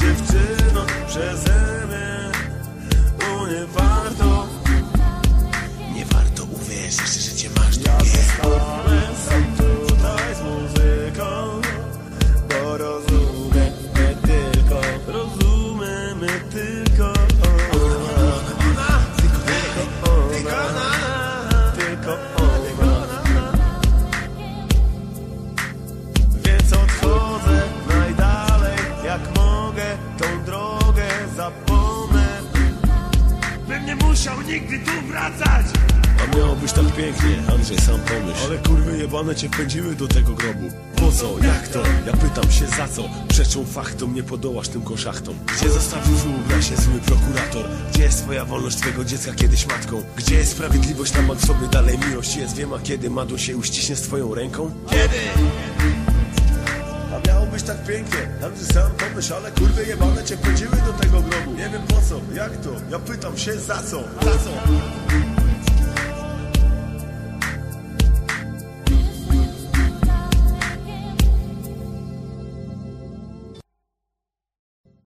Dziewczyno przeze mnie Bo nie warto. Nie warto uwierzyć, że cię masz Ja musiał nigdy tu wracać A miało być tak pięknie, Andrzej, sam pomyśl Ale kurwy jebane cię wpędziły do tego grobu Po co? Jak to? Ja pytam się za co? Przeczą faktom, nie podołasz tym koszachtom Gdzie zostawił w ubrasie zły prokurator? Gdzie jest twoja wolność twego dziecka kiedyś matką? Gdzie jest sprawiedliwość tam w sobie dalej miłość jest? Wiem, a kiedy Madu się uściśnie z twoją ręką? Kiedy? A miało być tak pięknie Andrzej sam pomyśl, ale kurwy jebane cię wpędziły jak to? Ja pytam się za co? Za co?